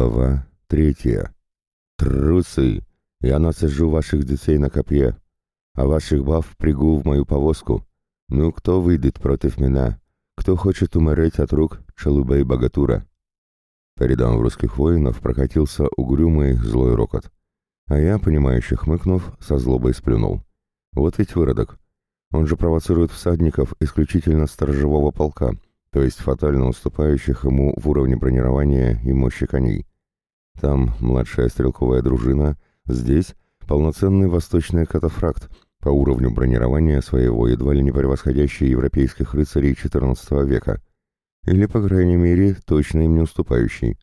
Глава третья. Трусы! Я насажу ваших детей на копье, а ваших баб пригу в мою повозку. Ну, кто выйдет против меня? Кто хочет умереть от рук Шалуба и Богатура?» По рядам русских воинов прокатился угрюмый злой рокот. А я, понимающе хмыкнув, со злобой сплюнул. «Вот ведь выродок. Он же провоцирует всадников исключительно сторожевого полка, то есть фатально уступающих ему в уровне бронирования и мощи коней. Там младшая стрелковая дружина, здесь полноценный восточный катафракт, по уровню бронирования своего едва ли не превосходящий европейских рыцарей XIV века, или, по крайней мере, точно им не уступающий.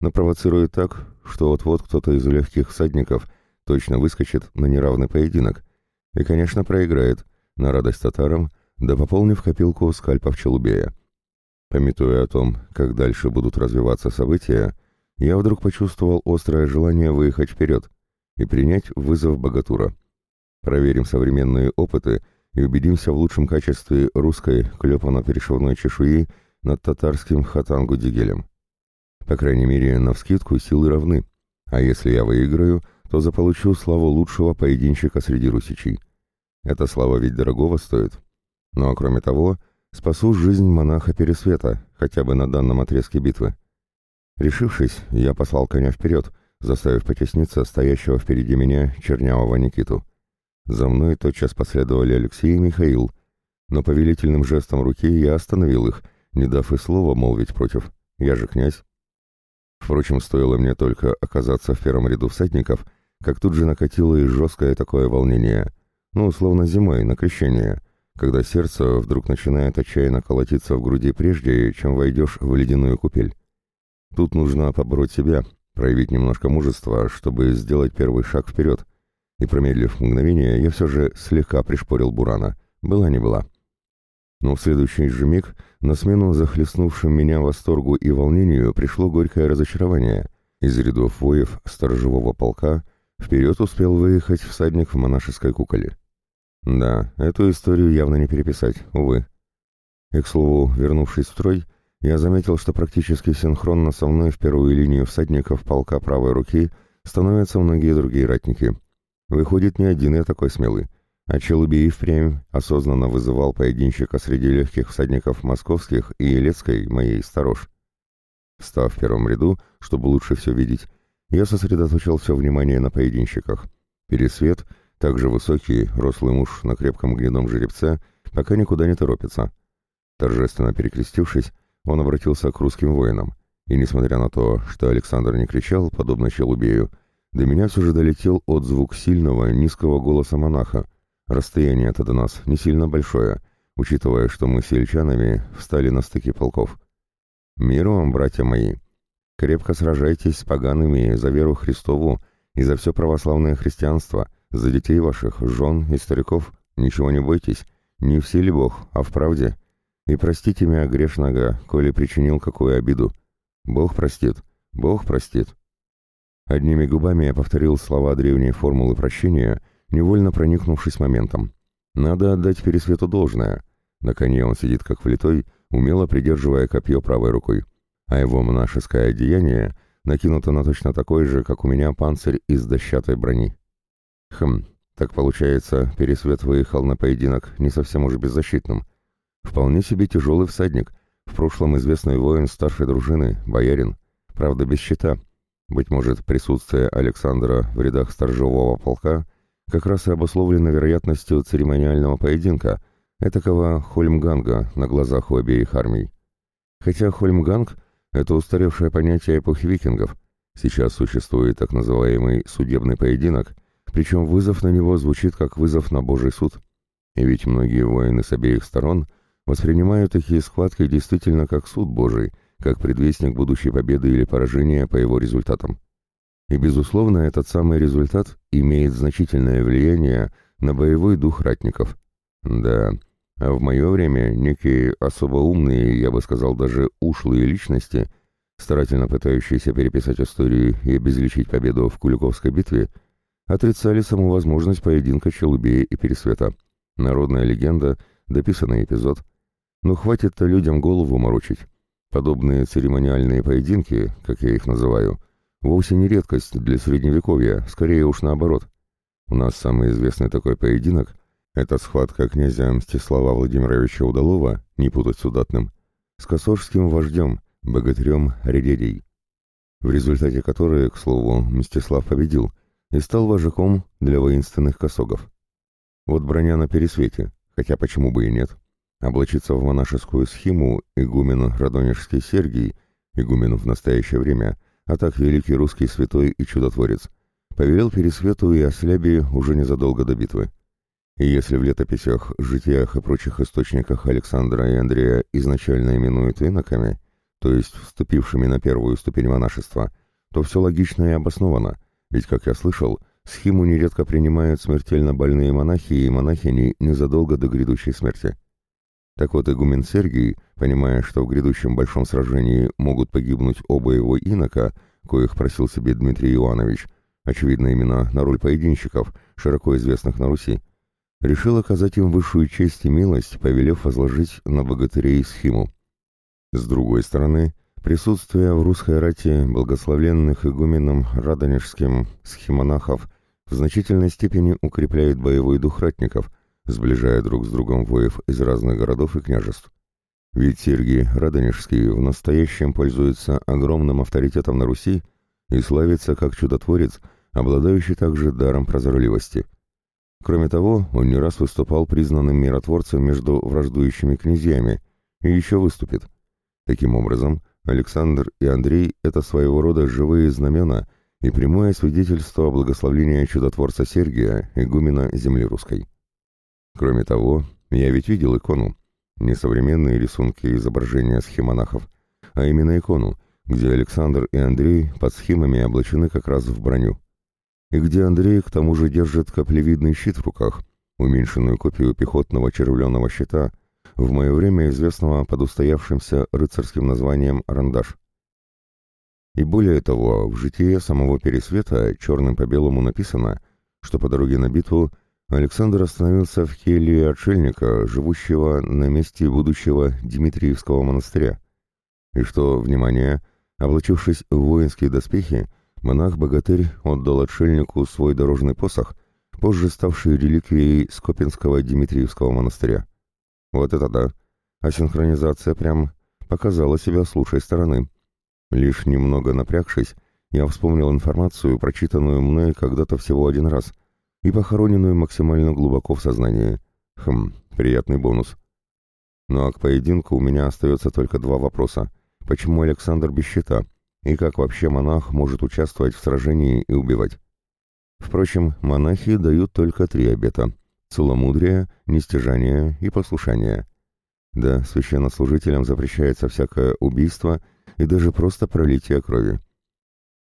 Но провоцирует так, что вот-вот кто-то из легких всадников точно выскочит на неравный поединок и, конечно, проиграет, на радость татарам, да пополнив копилку скальпов Челубея. Пометуя о том, как дальше будут развиваться события, я вдруг почувствовал острое желание выехать вперед и принять вызов богатура. Проверим современные опыты и убедимся в лучшем качестве русской клепано-перешивной чешуи над татарским хатангу-дигелем. По крайней мере, навскидку силы равны, а если я выиграю, то заполучу славу лучшего поединщика среди русичей. Эта слава ведь дорогого стоит. Ну а кроме того, Спасу жизнь монаха Пересвета, хотя бы на данном отрезке битвы. Решившись, я послал коня вперед, заставив потесниться стоящего впереди меня чернявого Никиту. За мной тотчас последовали Алексей и Михаил, но повелительным жестом руки я остановил их, не дав и слова молвить против. Я же князь. Впрочем, стоило мне только оказаться в первом ряду всадников, как тут же накатило и жесткое такое волнение. Ну, условно зимой, на крещение — когда сердце вдруг начинает отчаянно колотиться в груди прежде, чем войдешь в ледяную купель. Тут нужно побороть себя, проявить немножко мужества, чтобы сделать первый шаг вперед. И промедлив мгновение, я все же слегка пришпорил Бурана. Была не была. Но в следующий же миг на смену захлестнувшим меня восторгу и волнению пришло горькое разочарование. Из рядов воев сторожевого полка вперед успел выехать всадник в монашеской куколе. Да, эту историю явно не переписать, увы. И, к слову, вернувшись в строй, я заметил, что практически синхронно со мной в первую линию всадников полка правой руки становятся многие другие ратники. Выходит, не один я такой смелый. А Челубей впрямь осознанно вызывал поединщика среди легких всадников московских и елецкой, моей сторож. Встав в первом ряду, чтобы лучше все видеть, я сосредоточил все внимание на поединщиках. Пересвет — также высокий, рослый муж на крепком гнедом жеребце пока никуда не торопится. Торжественно перекрестившись, он обратился к русским воинам. И несмотря на то, что Александр не кричал, подобно Челубею, до меня все же долетел отзвук сильного, низкого голоса монаха. Расстояние это до нас не сильно большое, учитывая, что мы сельчанами встали на стыке полков. «Мир вам, братья мои! Крепко сражайтесь с погаными за веру Христову и за все православное христианство!» За детей ваших, жен и стариков ничего не бойтесь, не в силе Бог, а в правде. И простите меня грешного, коли причинил какую обиду. Бог простит, Бог простит». Одними губами я повторил слова древней формулы прощения, невольно проникнувшись моментом. Надо отдать Пересвету должное. На коне он сидит как влитой, умело придерживая копье правой рукой. А его монашеское одеяние накинуто на точно такой же, как у меня, панцирь из дощатой брони. Хм, так получается, Пересвет выехал на поединок не совсем уж беззащитным. Вполне себе тяжелый всадник, в прошлом известный воин старшей дружины, боярин, правда без щита. Быть может, присутствие Александра в рядах сторожевого полка как раз и обусловлено вероятностью церемониального поединка, этакого хольмганга на глазах у обеих армий. Хотя хольмганг — это устаревшее понятие эпохи викингов. Сейчас существует так называемый судебный поединок, причем вызов на него звучит как вызов на Божий суд. И ведь многие воины с обеих сторон воспринимают такие схватки действительно как суд Божий, как предвестник будущей победы или поражения по его результатам. И, безусловно, этот самый результат имеет значительное влияние на боевой дух ратников. Да, а в мое время некие особо умные, я бы сказал, даже ушлые личности, старательно пытающиеся переписать историю и обезличить победу в Куликовской битве, отрицали саму возможность поединка Челубея и Пересвета. Народная легенда, дописанный эпизод. Но хватит-то людям голову морочить. Подобные церемониальные поединки, как я их называю, вовсе не редкость для средневековья, скорее уж наоборот. У нас самый известный такой поединок — это схватка князя Мстислава Владимировича Удалова, не путать с удатным, с косожским вождем, богатырем Редедей, в результате которой, к слову, Мстислав победил и стал вожаком для воинственных косогов. Вот броня на пересвете, хотя почему бы и нет. Облачиться в монашескую схему игумен Радонежский Сергий, игумен в настоящее время, а так великий русский святой и чудотворец, повелел Пересвету и Ослябе уже незадолго до битвы. И если в летописях, житиях и прочих источниках Александра и Андрея изначально именуют иноками, то есть вступившими на первую ступень монашества, то все логично и обосновано, ведь, как я слышал, схему нередко принимают смертельно больные монахи и монахини незадолго до грядущей смерти. Так вот, игумен Сергий, понимая, что в грядущем большом сражении могут погибнуть оба его инока, коих просил себе Дмитрий Иванович, очевидно именно на роль поединщиков, широко известных на Руси, решил оказать им высшую честь и милость, повелев возложить на богатырей схиму. С другой стороны, присутствие в русской рате благословленных игуменом радонежским схимонахов в значительной степени укрепляет боевой дух ратников – сближая друг с другом воев из разных городов и княжеств. Ведь Сергий Радонежский в настоящем пользуется огромным авторитетом на Руси и славится как чудотворец, обладающий также даром прозорливости. Кроме того, он не раз выступал признанным миротворцем между враждующими князьями и еще выступит. Таким образом, Александр и Андрей — это своего рода живые знамена и прямое свидетельство благословления чудотворца Сергия, игумена земли русской. Кроме того, я ведь видел икону, не современные рисунки и изображения схемонахов, а именно икону, где Александр и Андрей под схемами облачены как раз в броню. И где Андрей к тому же держит каплевидный щит в руках, уменьшенную копию пехотного червленого щита, в мое время известного под устоявшимся рыцарским названием «Рандаш». И более того, в житие самого Пересвета черным по белому написано, что по дороге на битву Александр остановился в келье отшельника, живущего на месте будущего Дмитриевского монастыря, и что, внимание, облачившись в воинские доспехи, монах-богатырь отдал отшельнику свой дорожный посох, позже ставший реликвией Скопинского Дмитриевского монастыря. Вот это да! А синхронизация прям показала себя с лучшей стороны. Лишь немного напрягшись, я вспомнил информацию, прочитанную мной когда-то всего один раз, и похороненную максимально глубоко в сознании. Хм, приятный бонус. Ну а к поединку у меня остается только два вопроса. Почему Александр без щита? И как вообще монах может участвовать в сражении и убивать? Впрочем, монахи дают только три обета. Целомудрие, нестяжание и послушание. Да, священнослужителям запрещается всякое убийство и даже просто пролитие крови.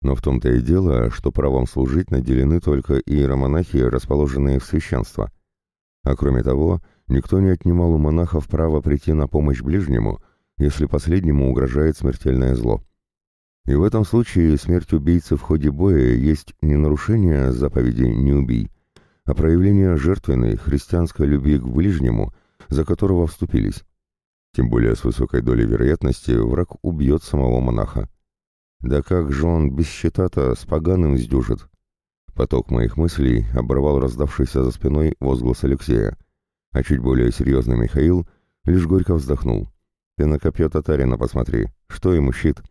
Но в том-то и дело, что правом служить наделены только иеромонахи, расположенные в священство. А кроме того, никто не отнимал у монахов право прийти на помощь ближнему, если последнему угрожает смертельное зло. И в этом случае смерть убийцы в ходе боя есть не нарушение заповеди «не убий», а проявление жертвенной христианской любви к ближнему, за которого вступились. Тем более с высокой долей вероятности враг убьет самого монаха. Да как же он без щита-то с поганым сдюжит? Поток моих мыслей оборвал раздавшийся за спиной возглас Алексея, а чуть более серьезный Михаил лишь горько вздохнул. «Ты на копье татарина посмотри, что ему щит?»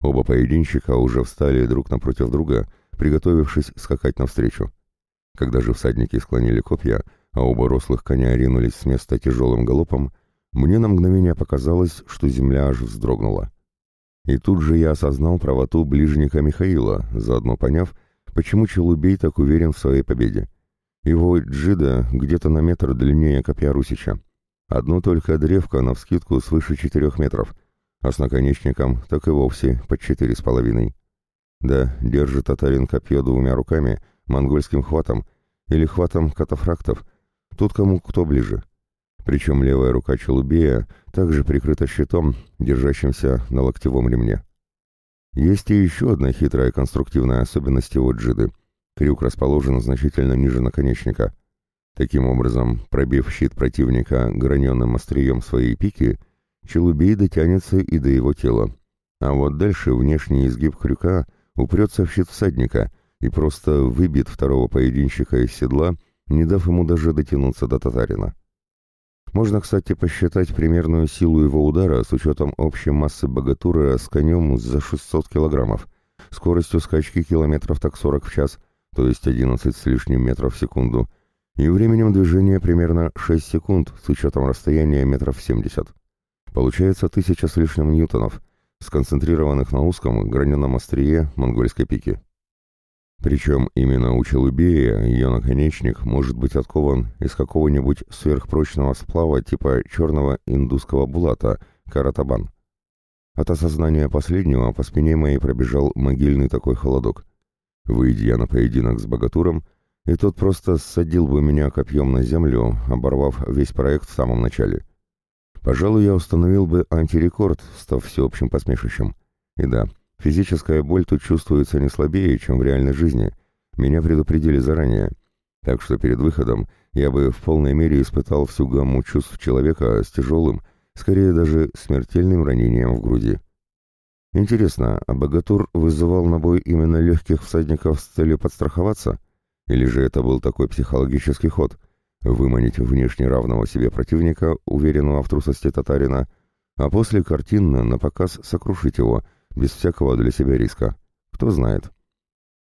Оба поединщика уже встали друг напротив друга, приготовившись скакать навстречу. Когда же всадники склонили копья, а оба рослых коня ринулись с места тяжелым галопом, мне на мгновение показалось, что земля аж вздрогнула. И тут же я осознал правоту ближника Михаила, заодно поняв, почему Челубей так уверен в своей победе. Его джида где-то на метр длиннее копья Русича. Одно только древко навскидку свыше четырех метров, а с наконечником так и вовсе под четыре с половиной. Да, держит татарин копье двумя руками, монгольским хватом или хватом катафрактов, тут кому кто ближе. Причем левая рука Челубея также прикрыта щитом, держащимся на локтевом ремне. Есть и еще одна хитрая конструктивная особенность его джиды. Крюк расположен значительно ниже наконечника. Таким образом, пробив щит противника граненым острием своей пики, Челубей дотянется и до его тела. А вот дальше внешний изгиб крюка упрется в щит всадника и просто выбьет второго поединщика из седла, не дав ему даже дотянуться до татарина. Можно, кстати, посчитать примерную силу его удара с учетом общей массы богатура с конем за 600 килограммов, скоростью скачки километров так 40 в час, то есть 11 с лишним метров в секунду, и временем движения примерно 6 секунд с учетом расстояния метров 70. Получается тысяча с лишним ньютонов, сконцентрированных на узком граненом острие монгольской пики. Причем именно у Челубея ее наконечник может быть откован из какого-нибудь сверхпрочного сплава типа черного индусского булата, каратабан. От осознания последнего по спине моей пробежал могильный такой холодок. Выйдя я на поединок с богатуром, и тот просто ссадил бы меня копьем на землю, оборвав весь проект в самом начале. Пожалуй, я установил бы антирекорд, став всеобщим посмешищем. И да, физическая боль тут чувствуется не слабее, чем в реальной жизни. Меня предупредили заранее. Так что перед выходом я бы в полной мере испытал всю гамму чувств человека с тяжелым, скорее даже смертельным ранением в груди. Интересно, а Богатур вызывал на бой именно легких всадников с целью подстраховаться? Или же это был такой психологический ход — выманить внешне равного себе противника, уверенного в трусости татарина, а после картинно на показ сокрушить его, без всякого для себя риска. Кто знает.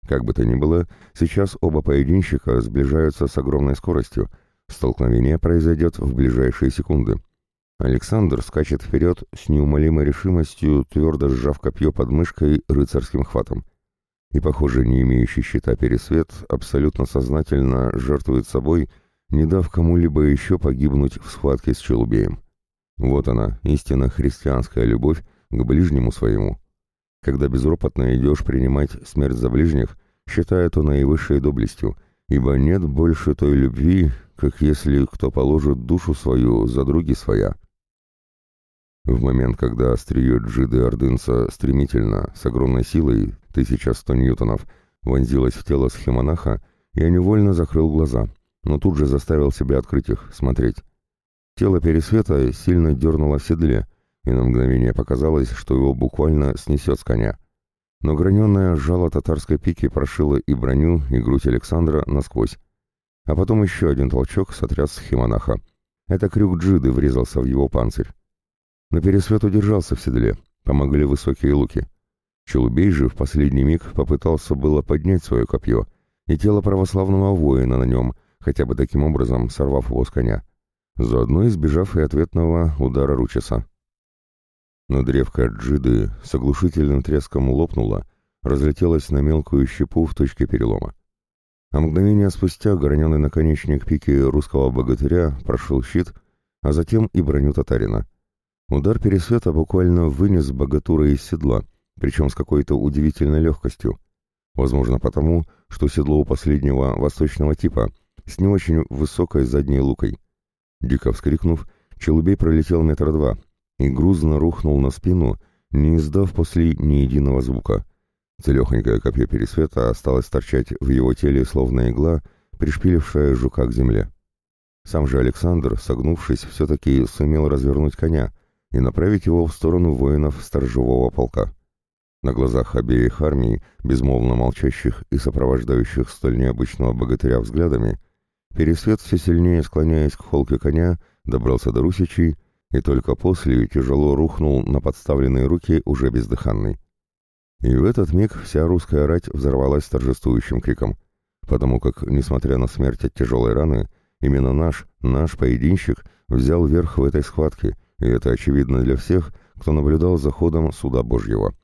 Как бы то ни было, сейчас оба поединщика сближаются с огромной скоростью. Столкновение произойдет в ближайшие секунды. Александр скачет вперед с неумолимой решимостью, твердо сжав копье под мышкой рыцарским хватом. И, похоже, не имеющий щита пересвет абсолютно сознательно жертвует собой не дав кому-либо еще погибнуть в схватке с Челубеем. Вот она, истинно христианская любовь к ближнему своему. Когда безропотно идешь принимать смерть за ближних, считая то наивысшей доблестью, ибо нет больше той любви, как если кто положит душу свою за други своя. В момент, когда острие джиды ордынца стремительно, с огромной силой, 1100 ньютонов, вонзилось в тело схемонаха, я невольно закрыл глаза — но тут же заставил себя открыть их, смотреть. Тело Пересвета сильно дернуло в седле, и на мгновение показалось, что его буквально снесет с коня. Но граненое жало татарской пики прошило и броню, и грудь Александра насквозь. А потом еще один толчок сотряс Химонаха. Это крюк джиды врезался в его панцирь. Но Пересвет удержался в седле, помогли высокие луки. Челубей же в последний миг попытался было поднять свое копье, и тело православного воина на нем — хотя бы таким образом сорвав его с коня, заодно избежав и ответного удара Ручеса. Но древко джиды с оглушительным треском лопнуло, разлетелось на мелкую щепу в точке перелома. А мгновение спустя граненый наконечник пики русского богатыря прошел щит, а затем и броню татарина. Удар пересвета буквально вынес богатура из седла, причем с какой-то удивительной легкостью. Возможно потому, что седло у последнего восточного типа, с не очень высокой задней лукой. Дико вскрикнув, Челубей пролетел метр два и грузно рухнул на спину, не издав после ни единого звука. Целехонькое копье пересвета осталось торчать в его теле, словно игла, пришпилившая жука к земле. Сам же Александр, согнувшись, все-таки сумел развернуть коня и направить его в сторону воинов сторожевого полка. На глазах обеих армий, безмолвно молчащих и сопровождающих столь необычного богатыря взглядами, Пересвет, все сильнее склоняясь к холке коня, добрался до русичей и только после тяжело рухнул на подставленные руки уже бездыханный. И в этот миг вся русская рать взорвалась торжествующим криком, потому как, несмотря на смерть от тяжелой раны, именно наш, наш поединщик взял верх в этой схватке, и это очевидно для всех, кто наблюдал за ходом суда Божьего.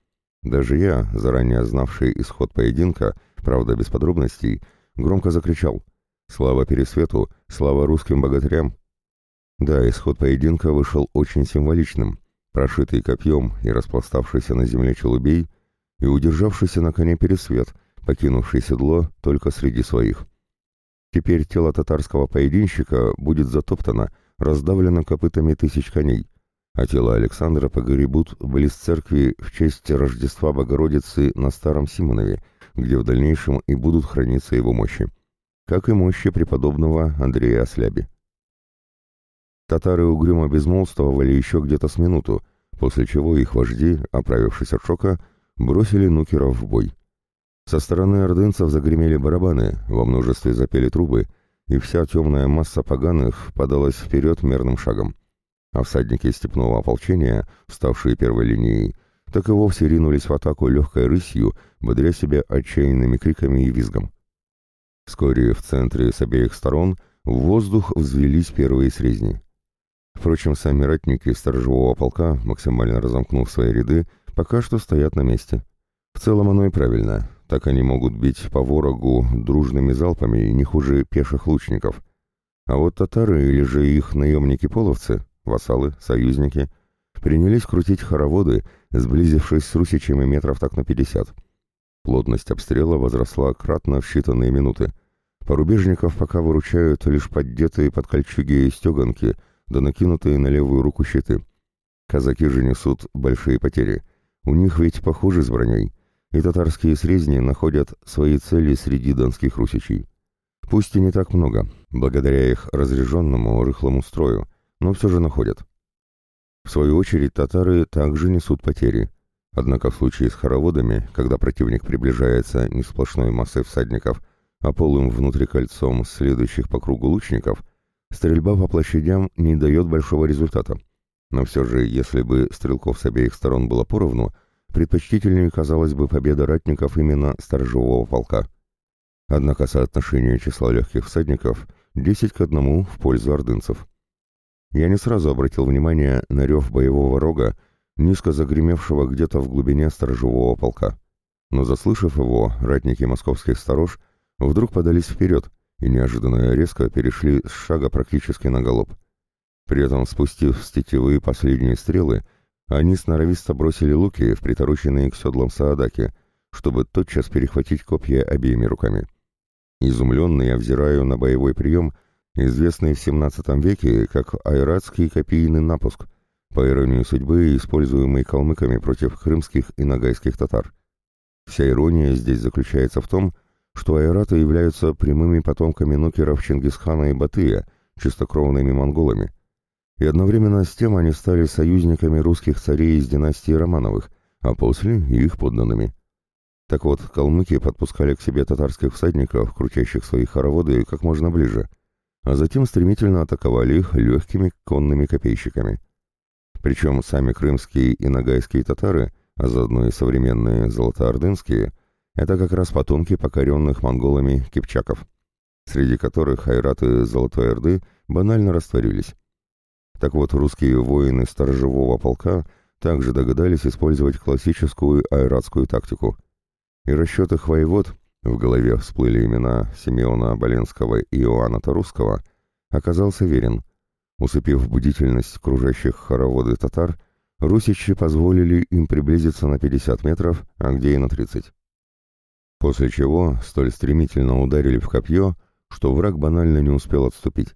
Даже я, заранее знавший исход поединка, правда без подробностей, громко закричал — Слава Пересвету, слава русским богатырям. Да, исход поединка вышел очень символичным. Прошитый копьем и распластавшийся на земле челубей, и удержавшийся на коне Пересвет, покинувший седло только среди своих. Теперь тело татарского поединщика будет затоптано, раздавлено копытами тысяч коней, а тело Александра погребут близ церкви в честь Рождества Богородицы на Старом Симонове, где в дальнейшем и будут храниться его мощи как и мощи преподобного Андрея Осляби. Татары угрюмо безмолвствовали еще где-то с минуту, после чего их вожди, оправившись от шока, бросили нукеров в бой. Со стороны ордынцев загремели барабаны, во множестве запели трубы, и вся темная масса поганых подалась вперед мерным шагом. А всадники степного ополчения, ставшие первой линией, так и вовсе ринулись в атаку легкой рысью, бодря себя отчаянными криками и визгом. Вскоре в центре с обеих сторон в воздух взвелись первые срезни. Впрочем, сами ратники сторожевого полка, максимально разомкнув свои ряды, пока что стоят на месте. В целом оно и правильно, так они могут бить по ворогу дружными залпами не хуже пеших лучников. А вот татары или же их наемники-половцы, вассалы, союзники, принялись крутить хороводы, сблизившись с русичами метров так на пятьдесят. Плотность обстрела возросла кратно в считанные минуты. Порубежников пока выручают лишь поддетые под кольчуги и стеганки, да накинутые на левую руку щиты. Казаки же несут большие потери. У них ведь похоже с броней и татарские срезни находят свои цели среди донских русичей. Пусть и не так много, благодаря их разряженному рыхлому строю, но все же находят. В свою очередь татары также несут потери. Однако в случае с хороводами, когда противник приближается не сплошной массой всадников, а полым внутрикольцом следующих по кругу лучников, стрельба по площадям не дает большого результата. Но все же, если бы стрелков с обеих сторон было поровну, предпочтительнее казалось бы победа ратников именно сторожевого полка. Однако соотношение числа легких всадников 10 к 1 в пользу ордынцев. Я не сразу обратил внимание на рев боевого рога, низко загремевшего где-то в глубине сторожевого полка. Но заслышав его, ратники московских сторож вдруг подались вперед и неожиданно резко перешли с шага практически на галоп. При этом, спустив с тетивы последние стрелы, они сноровисто бросили луки в притороченные к седлам Саадаки, чтобы тотчас перехватить копья обеими руками. Изумленный я взираю на боевой прием, известный в XVII веке как айратский копийный напуск, по иронии судьбы, используемый калмыками против крымских и нагайских татар. Вся ирония здесь заключается в том, что айраты являются прямыми потомками нукеров Чингисхана и Батыя, чистокровными монголами, и одновременно с тем они стали союзниками русских царей из династии Романовых, а после и их подданными. Так вот, калмыки подпускали к себе татарских всадников, крутящих свои хороводы, как можно ближе, а затем стремительно атаковали их легкими конными копейщиками. Причем сами крымские и нагайские татары, а заодно и современные золотоордынские, это как раз потомки покоренных монголами кипчаков, среди которых айраты Золотой Орды банально растворились. Так вот, русские воины сторожевого полка также догадались использовать классическую айратскую тактику. И расчет их воевод, в голове всплыли имена Симеона Боленского и Иоанна Тарусского, оказался верен. Усыпив бдительность кружащих хороводы татар, русичи позволили им приблизиться на 50 метров, а где и на 30. После чего столь стремительно ударили в копье, что враг банально не успел отступить.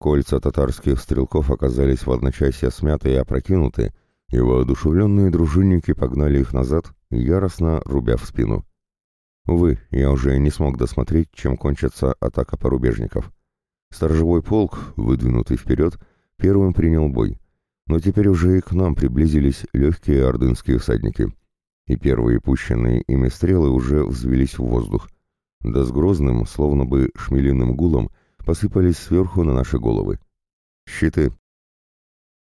Кольца татарских стрелков оказались в одночасье смяты и опрокинуты, и воодушевленные дружинники погнали их назад, яростно рубя в спину. Увы, я уже не смог досмотреть, чем кончится атака порубежников. Сторожевой полк, выдвинутый вперед, первым принял бой, но теперь уже и к нам приблизились легкие ордынские всадники, и первые пущенные ими стрелы уже взвелись в воздух, да с грозным, словно бы шмелиным гулом, посыпались сверху на наши головы. «Щиты!»